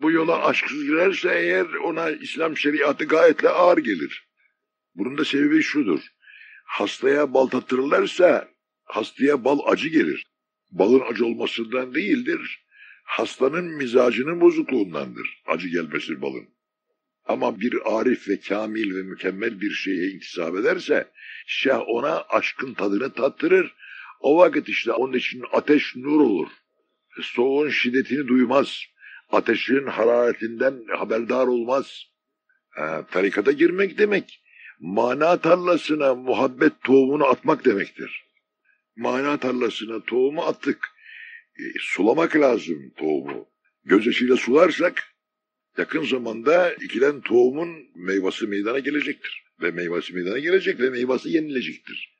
Bu yola aşksız girerse eğer ona İslam şeriatı gayetle ağır gelir. Bunun da sebebi şudur. Hastaya bal tattırırlarsa hastaya bal acı gelir. Balın acı olmasından değildir. Hastanın mizacının bozukluğundandır acı gelmesi balın. Ama bir arif ve kamil ve mükemmel bir şeye intisap ederse Şah ona aşkın tadını tattırır. O vakit işte onun için ateş nur olur. Soğuğun şiddetini duymaz. Ateşin hararetinden haberdar olmaz. Ha, tarikata girmek demek, mana tarlasına muhabbet tohumunu atmak demektir. Mana tarlasına tohumu attık. E, sulamak lazım tohumu. Gözyaşıyla sularsak yakın zamanda ikilen tohumun meyvesi meydana gelecektir. Ve meyvesi meydana gelecek ve meyvesi yenilecektir.